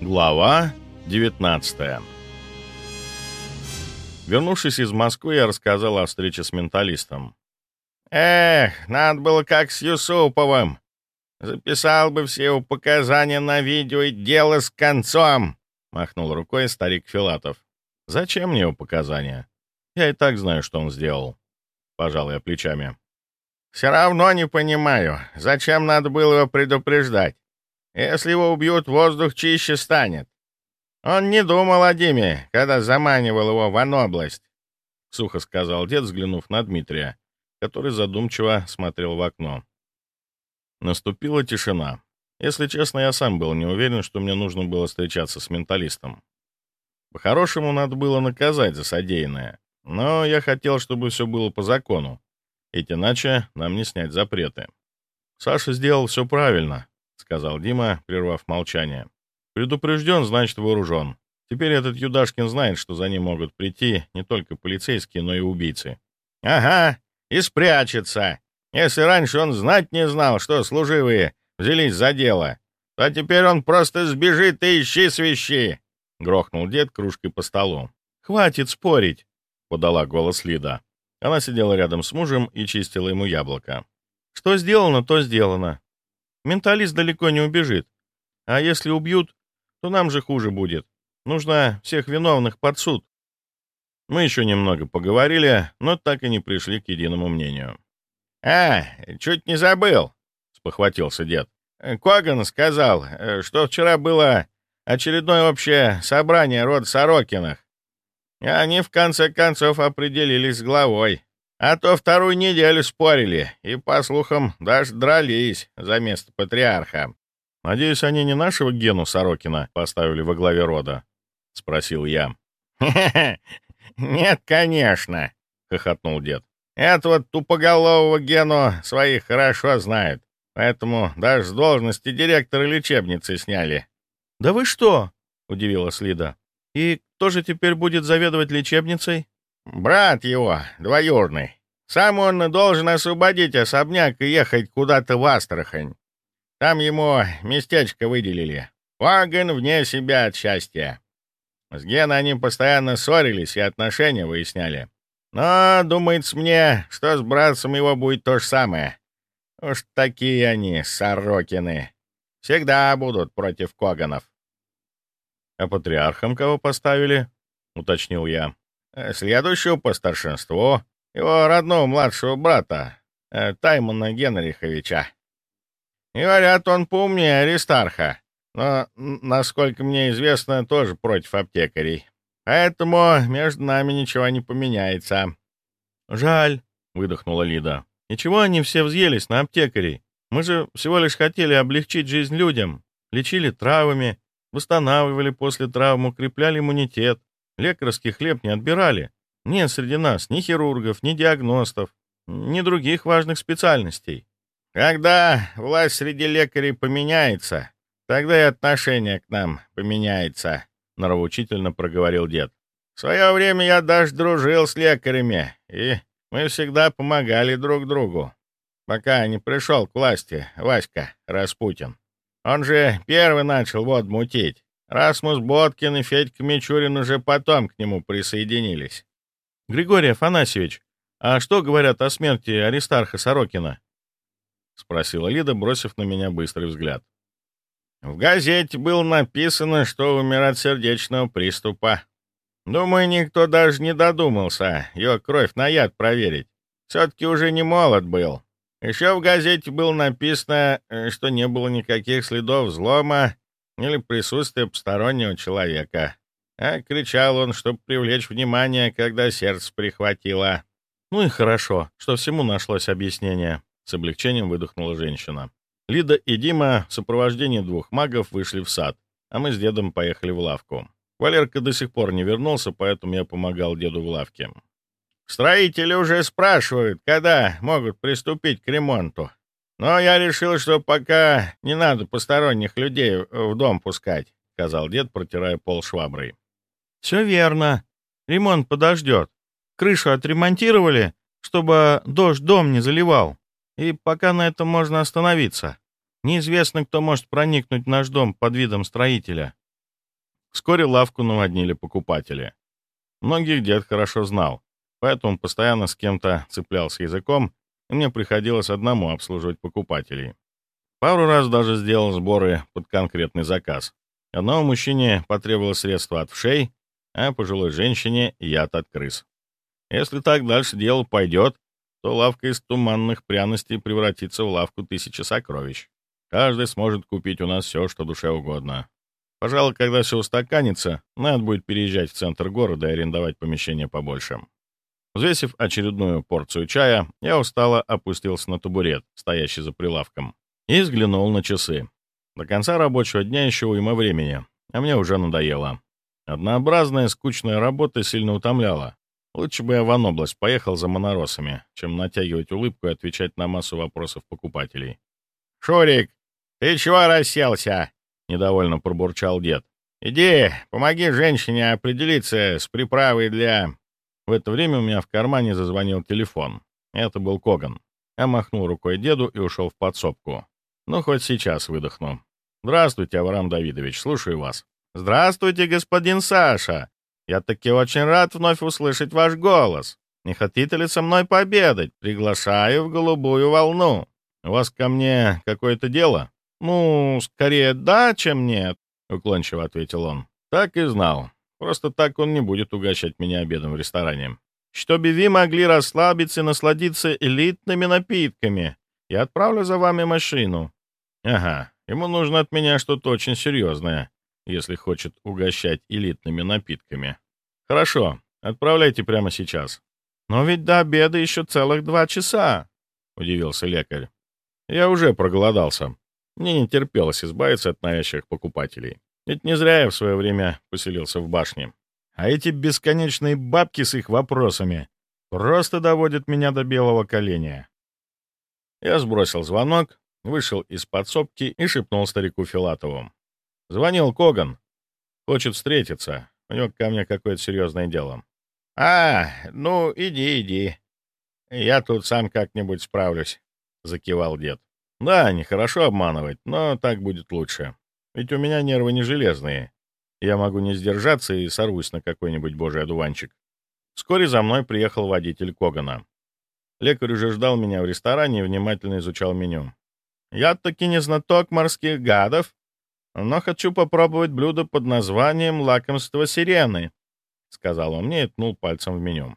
Глава 19 Вернувшись из Москвы, я рассказал о встрече с менталистом. «Эх, надо было как с Юсуповым. Записал бы все его показания на видео и дело с концом!» — махнул рукой старик Филатов. «Зачем мне его показания? Я и так знаю, что он сделал». Пожал я плечами. «Все равно не понимаю, зачем надо было его предупреждать. Если его убьют, воздух чище станет. Он не думал о Диме, когда заманивал его в Анобласть», — сухо сказал дед, взглянув на Дмитрия, который задумчиво смотрел в окно. Наступила тишина. Если честно, я сам был не уверен, что мне нужно было встречаться с менталистом. По-хорошему, надо было наказать за содеянное, но я хотел, чтобы все было по закону, ведь иначе нам не снять запреты. Саша сделал все правильно, — сказал Дима, прервав молчание. «Предупрежден, значит вооружен. Теперь этот Юдашкин знает, что за ним могут прийти не только полицейские, но и убийцы». «Ага, и спрячется. Если раньше он знать не знал, что служивые взялись за дело, то теперь он просто сбежит и ищи свищи!» — грохнул дед кружкой по столу. «Хватит спорить!» — подала голос Лида. Она сидела рядом с мужем и чистила ему яблоко. «Что сделано, то сделано. Менталист далеко не убежит. А если убьют, то нам же хуже будет. Нужно всех виновных под суд. Мы еще немного поговорили, но так и не пришли к единому мнению. «А, чуть не забыл», — спохватился дед. «Коган сказал, что вчера было очередное общее собрание рода Сорокиных. Они в конце концов определились с главой. А то вторую неделю спорили и, по слухам, даже дрались за место патриарха. «Надеюсь, они не нашего Гену Сорокина поставили во главе рода?» — спросил я. «Нет, конечно», — хохотнул дед. «Это вот тупоголового Гену своих хорошо знают, поэтому даже с должности директора лечебницы сняли». «Да вы что?» — удивилась Лида. «И кто же теперь будет заведовать лечебницей?» «Брат его, двоюрный. Сам он должен освободить особняк и ехать куда-то в Астрахань. Там ему местечко выделили. Вагон вне себя от счастья. С Геной они постоянно ссорились и отношения выясняли. Но, думается мне, что с братцем его будет то же самое. Уж такие они, сорокины. Всегда будут против Коганов. — А патриархом кого поставили? — уточнил я. Следующего по старшинству, его родного младшего брата, э, Таймона Генриховича. Говорят, он поумнее Аристарха, но, насколько мне известно, тоже против аптекарей. Поэтому между нами ничего не поменяется. «Жаль», — выдохнула Лида. «Ничего они все взъелись на аптекарей. Мы же всего лишь хотели облегчить жизнь людям. Лечили травами, восстанавливали после травм, укрепляли иммунитет. Лекарский хлеб не отбирали. Нет среди нас ни хирургов, ни диагностов, ни других важных специальностей. Когда власть среди лекарей поменяется, тогда и отношение к нам поменяется, — нравоучительно проговорил дед. В свое время я даже дружил с лекарями, и мы всегда помогали друг другу, пока не пришел к власти Васька Распутин. Он же первый начал вот мутить. Расмус Боткин и Федька Мичурин уже потом к нему присоединились. «Григорий Афанасьевич, а что говорят о смерти Аристарха Сорокина?» — спросила Лида, бросив на меня быстрый взгляд. «В газете было написано, что умер от сердечного приступа. Думаю, никто даже не додумался ее кровь на яд проверить. Все-таки уже не молод был. Еще в газете было написано, э, что не было никаких следов взлома, или присутствие постороннего человека. А кричал он, чтобы привлечь внимание, когда сердце прихватило. «Ну и хорошо, что всему нашлось объяснение», — с облегчением выдохнула женщина. Лида и Дима в сопровождении двух магов вышли в сад, а мы с дедом поехали в лавку. Валерка до сих пор не вернулся, поэтому я помогал деду в лавке. «Строители уже спрашивают, когда могут приступить к ремонту», «Но я решил, что пока не надо посторонних людей в дом пускать», — сказал дед, протирая пол шваброй. «Все верно. Ремонт подождет. Крышу отремонтировали, чтобы дождь дом не заливал. И пока на этом можно остановиться. Неизвестно, кто может проникнуть в наш дом под видом строителя. Вскоре лавку наводнили покупатели. Многих дед хорошо знал, поэтому постоянно с кем-то цеплялся языком, и мне приходилось одному обслуживать покупателей. Пару раз даже сделал сборы под конкретный заказ. Одному мужчине потребовалось средство от вшей, а пожилой женщине — яд от крыс. Если так дальше дело пойдет, то лавка из туманных пряностей превратится в лавку тысячи сокровищ. Каждый сможет купить у нас все, что душе угодно. Пожалуй, когда все устаканится, надо будет переезжать в центр города и арендовать помещение побольше. Взвесив очередную порцию чая, я устало опустился на табурет, стоящий за прилавком, и взглянул на часы. До конца рабочего дня еще уйма времени, а мне уже надоело. Однообразная, скучная работа сильно утомляла. Лучше бы я в Анобласть поехал за моноросами, чем натягивать улыбку и отвечать на массу вопросов покупателей. «Шурик, ты чего расселся?» — недовольно пробурчал дед. «Иди, помоги женщине определиться с приправой для...» В это время у меня в кармане зазвонил телефон. Это был Коган. Я махнул рукой деду и ушел в подсобку. Ну, хоть сейчас выдохну. «Здравствуйте, Авраам Давидович, слушаю вас». «Здравствуйте, господин Саша. Я таки очень рад вновь услышать ваш голос. Не хотите ли со мной пообедать? Приглашаю в голубую волну. У вас ко мне какое-то дело?» «Ну, скорее да, чем нет», — уклончиво ответил он. «Так и знал. Просто так он не будет угощать меня обедом в ресторане. Чтобы вы могли расслабиться и насладиться элитными напитками, я отправлю за вами машину». «Ага, ему нужно от меня что-то очень серьезное если хочет угощать элитными напитками. Хорошо, отправляйте прямо сейчас. Но ведь до обеда еще целых два часа, — удивился лекарь. Я уже проголодался. Мне не терпелось избавиться от навязчивых покупателей. Ведь не зря я в свое время поселился в башне. А эти бесконечные бабки с их вопросами просто доводят меня до белого коленя. Я сбросил звонок, вышел из подсобки и шепнул старику Филатову. Звонил Коган. Хочет встретиться. У него ко мне какое-то серьезное дело. «А, ну, иди, иди. Я тут сам как-нибудь справлюсь», — закивал дед. «Да, нехорошо обманывать, но так будет лучше. Ведь у меня нервы не железные. Я могу не сдержаться и сорвусь на какой-нибудь божий одуванчик». Вскоре за мной приехал водитель Когана. Лекарь уже ждал меня в ресторане и внимательно изучал меню. «Я таки не знаток морских гадов, но хочу попробовать блюдо под названием «Лакомство сирены», — сказал он мне и ткнул пальцем в меню.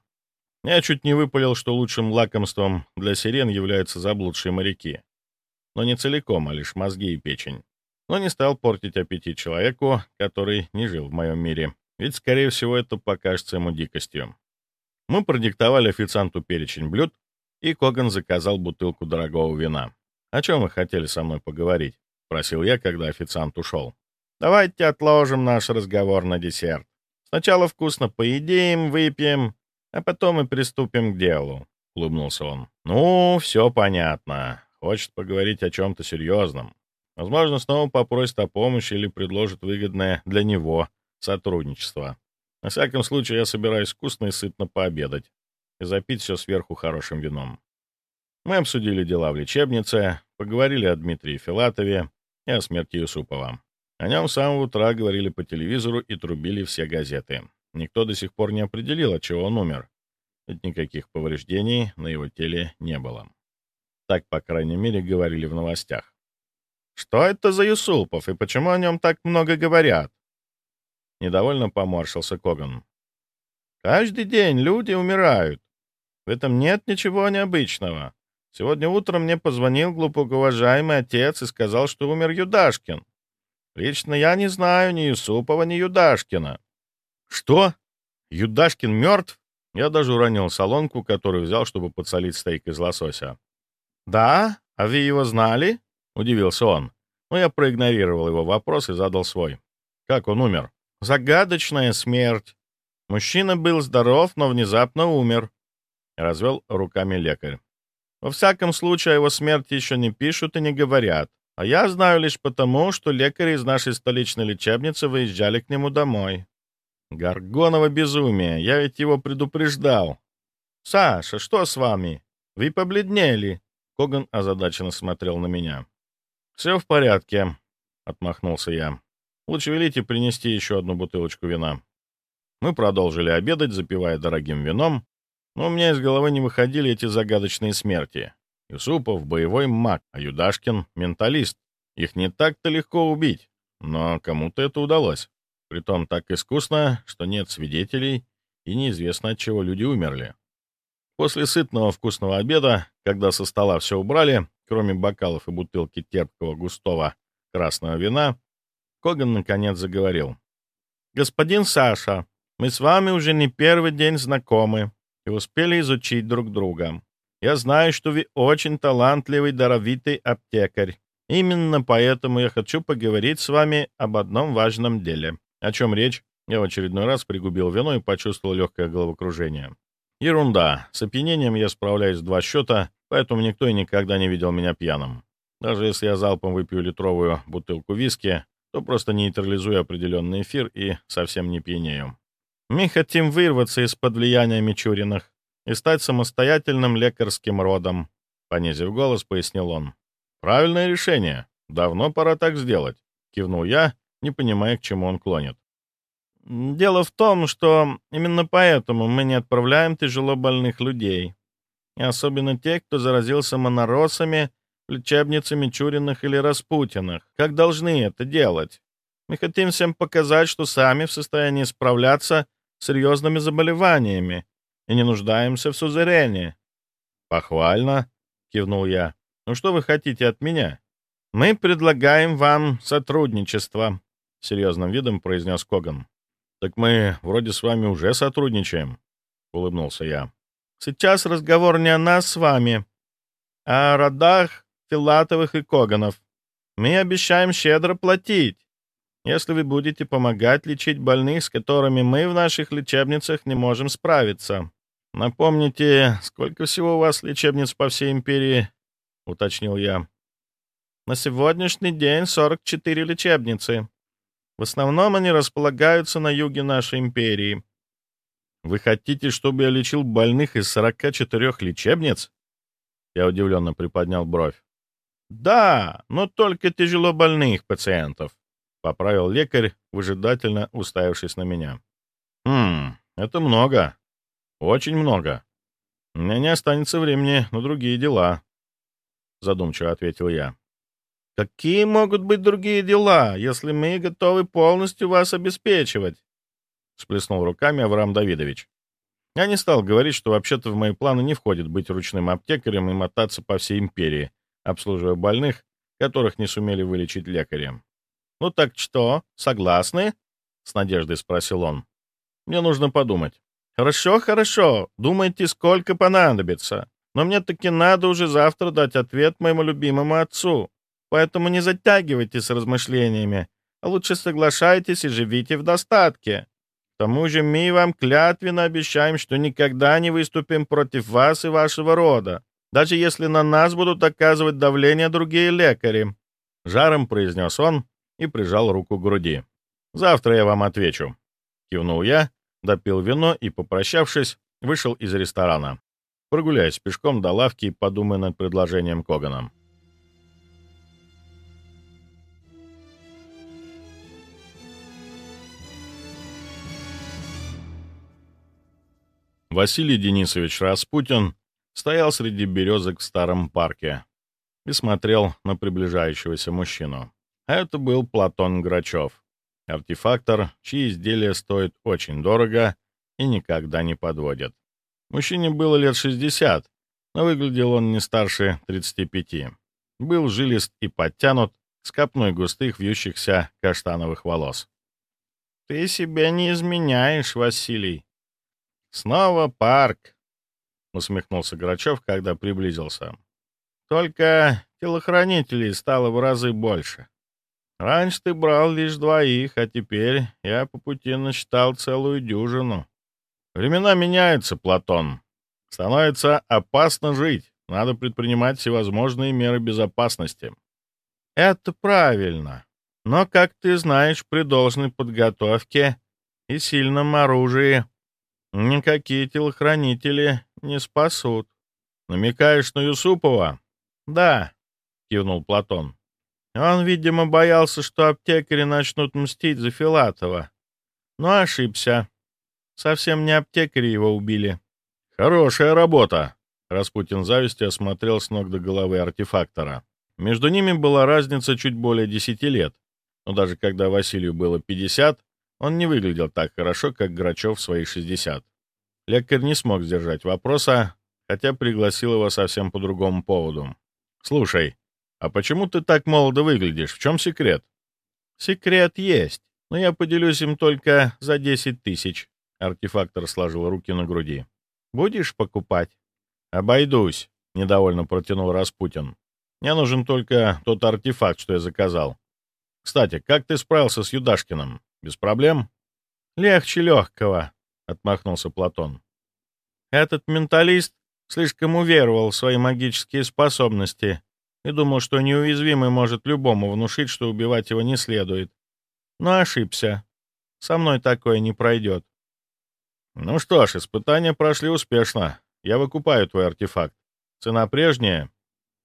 Я чуть не выпалил, что лучшим лакомством для сирен являются заблудшие моряки. Но не целиком, а лишь мозги и печень. Но не стал портить аппетит человеку, который не жил в моем мире, ведь, скорее всего, это покажется ему дикостью. Мы продиктовали официанту перечень блюд, и Коган заказал бутылку дорогого вина. О чем вы хотели со мной поговорить? Спросил я, когда официант ушел. «Давайте отложим наш разговор на десерт. Сначала вкусно поедим, выпьем, а потом и приступим к делу», — улыбнулся он. «Ну, все понятно. Хочет поговорить о чем-то серьезном. Возможно, снова попросит о помощи или предложит выгодное для него сотрудничество. На всяком случае, я собираюсь вкусно и сытно пообедать и запить все сверху хорошим вином. Мы обсудили дела в лечебнице, поговорили о Дмитрии Филатове, и о смерти Юсупова. О нем с самого утра говорили по телевизору и трубили все газеты. Никто до сих пор не определил, от чего он умер, ведь никаких повреждений на его теле не было. Так, по крайней мере, говорили в новостях. «Что это за Юсупов, и почему о нем так много говорят?» Недовольно поморщился Коган. «Каждый день люди умирают. В этом нет ничего необычного. Сегодня утром мне позвонил глубокоуважаемый отец и сказал, что умер Юдашкин. Лично я не знаю ни Юсупова, ни Юдашкина. Что? Юдашкин мертв? Я даже уронил солонку, которую взял, чтобы подсолить стейк из лосося. «Да? А вы его знали?» — удивился он. Но я проигнорировал его вопрос и задал свой. «Как он умер?» «Загадочная смерть. Мужчина был здоров, но внезапно умер», — развел руками лекарь. Во всяком случае, о его смерти еще не пишут и не говорят. А я знаю лишь потому, что лекари из нашей столичной лечебницы выезжали к нему домой. Гаргоново безумие, я ведь его предупреждал. «Саша, что с вами? Вы побледнели?» Коган озадаченно смотрел на меня. «Все в порядке», — отмахнулся я. Лучше велите принести еще одну бутылочку вина. Мы продолжили обедать, запивая дорогим вином, но у меня из головы не выходили эти загадочные смерти. Юсупов — боевой маг, а Юдашкин — менталист. Их не так-то легко убить, но кому-то это удалось. Притом так искусно, что нет свидетелей, и неизвестно, от чего люди умерли. После сытного вкусного обеда, когда со стола все убрали, кроме бокалов и бутылки терпкого густого красного вина, Коган наконец заговорил. «Господин Саша, мы с вами уже не первый день знакомы и успели изучить друг друга. Я знаю, что вы очень талантливый, даровитый аптекарь. Именно поэтому я хочу поговорить с вами об одном важном деле. О чем речь? Я в очередной раз пригубил вино и почувствовал легкое головокружение. Ерунда. С опьянением я справляюсь в два счета, поэтому никто и никогда не видел меня пьяным. Даже если я залпом выпью литровую бутылку виски, то просто нейтрализую определенный эфир и совсем не пьянею. Мы хотим вырваться из-под влияния Мичуриных и стать самостоятельным лекарским родом», — понизив голос, пояснил он. «Правильное решение. Давно пора так сделать», — кивнул я, не понимая, к чему он клонит. «Дело в том, что именно поэтому мы не отправляем тяжело больных людей, и особенно тех, кто заразился моноросами в лечебнице Мичуриных или Распутиных, как должны это делать. Мы хотим всем показать, что сами в состоянии справляться с серьезными заболеваниями, и не нуждаемся в сузерении». «Похвально», — кивнул я. «Ну что вы хотите от меня?» «Мы предлагаем вам сотрудничество», — серьезным видом произнес Коган. «Так мы вроде с вами уже сотрудничаем», — улыбнулся я. «Сейчас разговор не о нас с вами, а о родах Филатовых и Коганов. Мы обещаем щедро платить, если вы будете помогать лечить больных, с которыми мы в наших лечебницах не можем справиться. Напомните, сколько всего у вас лечебниц по всей империи?» — уточнил я. «На сегодняшний день 44 лечебницы. В основном они располагаются на юге нашей империи». «Вы хотите, чтобы я лечил больных из 44 лечебниц?» Я удивленно приподнял бровь. «Да, но только тяжело больных пациентов», — поправил лекарь, выжидательно уставившись на меня. «Хм, это много. Очень много. У меня не останется времени на другие дела», — задумчиво ответил я. «Какие могут быть другие дела, если мы готовы полностью вас обеспечивать?» — сплеснул руками Авраам Давидович. Я не стал говорить, что вообще-то в мои планы не входит быть ручным аптекарем и мотаться по всей империи, обслуживая больных, которых не сумели вылечить лекарем. «Ну так что, согласны?» — с надеждой спросил он. «Мне нужно подумать». «Хорошо, хорошо. Думайте, сколько понадобится. Но мне таки надо уже завтра дать ответ моему любимому отцу. Поэтому не затягивайте с размышлениями, а лучше соглашайтесь и живите в достатке. К тому же мы вам клятвенно обещаем, что никогда не выступим против вас и вашего рода, даже если на нас будут оказывать давление другие лекари». Жаром произнес он, и прижал руку к груди. «Завтра я вам отвечу», — кивнул я, допил вино и, попрощавшись, вышел из ресторана. Прогуляюсь пешком до лавки и подумаю над предложением Когана. Василий Денисович Распутин стоял среди березок в старом парке и смотрел на приближающегося мужчину. Это был Платон Грачев, артефактор, чьи изделия стоят очень дорого и никогда не подводят. Мужчине было лет 60, но выглядел он не старше 35. Был жилист и подтянут, с копной густых вьющихся каштановых волос. «Ты себя не изменяешь, Василий!» «Снова парк!» — усмехнулся Грачев, когда приблизился. «Только телохранителей стало в разы больше. Раньше ты брал лишь двоих, а теперь я по пути насчитал целую дюжину. Времена меняются, Платон. Становится опасно жить. Надо предпринимать всевозможные меры безопасности. Это правильно. Но, как ты знаешь, при должной подготовке и сильном оружии никакие телохранители не спасут. Намекаешь на Юсупова? Да, кивнул Платон. Он, видимо, боялся, что аптекари начнут мстить за Филатова. Но ошибся. Совсем не аптекари его убили. «Хорошая работа!» Распутин завистью осмотрел с ног до головы артефактора. Между ними была разница чуть более десяти лет, но даже когда Василию было 50, он не выглядел так хорошо, как Грачев в свои 60. Лекарь не смог сдержать вопроса, хотя пригласил его совсем по другому поводу. «Слушай, а почему ты так молодо выглядишь? В чем секрет?» «Секрет есть, но я поделюсь им только за 10 тысяч», — артефактор сложил руки на груди. «Будешь покупать?» «Обойдусь», — недовольно протянул Распутин. «Мне нужен только тот артефакт, что я заказал. Кстати, как ты справился с Юдашкиным? Без проблем?» «Легче легкого», — отмахнулся Платон. «Этот менталист слишком уверовал в свои магические способности и думал, что неуязвимый может любому внушить, что убивать его не следует. Но ошибся. Со мной такое не пройдет. Ну что ж, испытания прошли успешно. Я выкупаю твой артефакт. Цена прежняя?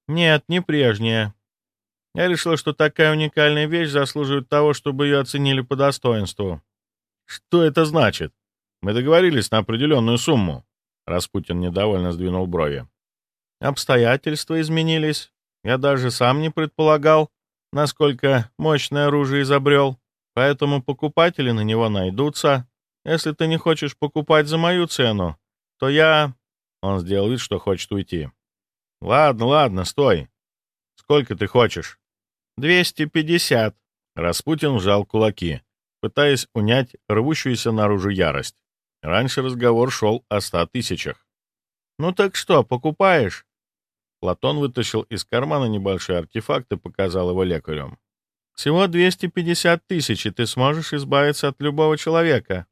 Нет, не прежняя. Я решил, что такая уникальная вещь заслуживает того, чтобы ее оценили по достоинству. Что это значит? Мы договорились на определенную сумму. Распутин недовольно сдвинул брови. Обстоятельства изменились. Я даже сам не предполагал, насколько мощное оружие изобрел. Поэтому покупатели на него найдутся. Если ты не хочешь покупать за мою цену, то я...» Он сделал вид, что хочет уйти. «Ладно, ладно, стой. Сколько ты хочешь?» «Двести пятьдесят». Распутин сжал кулаки, пытаясь унять рвущуюся наружу ярость. Раньше разговор шел о ста тысячах. «Ну так что, покупаешь?» Платон вытащил из кармана небольшой артефакт и показал его лекарю. «Всего 250 тысяч, и ты сможешь избавиться от любого человека.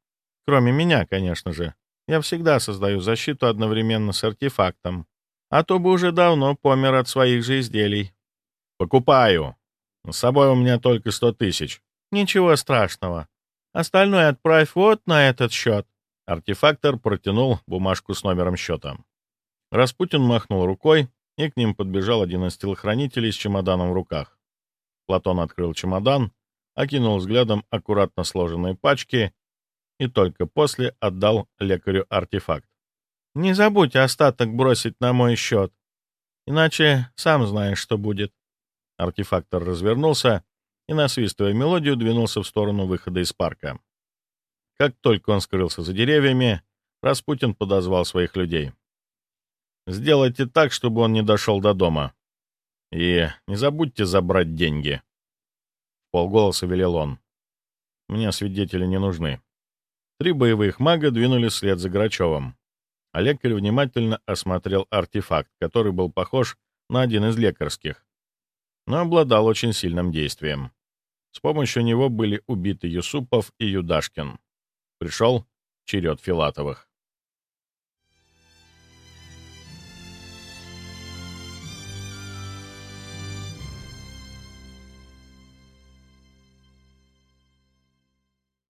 Кроме меня, конечно же. Я всегда создаю защиту одновременно с артефактом. А то бы уже давно помер от своих же изделий». «Покупаю. С собой у меня только 100 тысяч». «Ничего страшного. Остальное отправь вот на этот счет». Артефактор протянул бумажку с номером счета. Распутин махнул рукой, и к ним подбежал один из телохранителей с чемоданом в руках. Платон открыл чемодан, окинул взглядом аккуратно сложенные пачки и только после отдал лекарю артефакт. «Не забудь остаток бросить на мой счет, иначе сам знаешь, что будет». Артефактор развернулся и, насвистывая мелодию, двинулся в сторону выхода из парка. Как только он скрылся за деревьями, Распутин подозвал своих людей. «Сделайте так, чтобы он не дошел до дома. И не забудьте забрать деньги». В полголоса велел он. «Мне свидетели не нужны». Три боевых мага двинулись вслед за Грачевым. А лекарь внимательно осмотрел артефакт, который был похож на один из лекарских, но обладал очень сильным действием. С помощью него были убиты Юсупов и Юдашкин. Пришел черед Филатовых.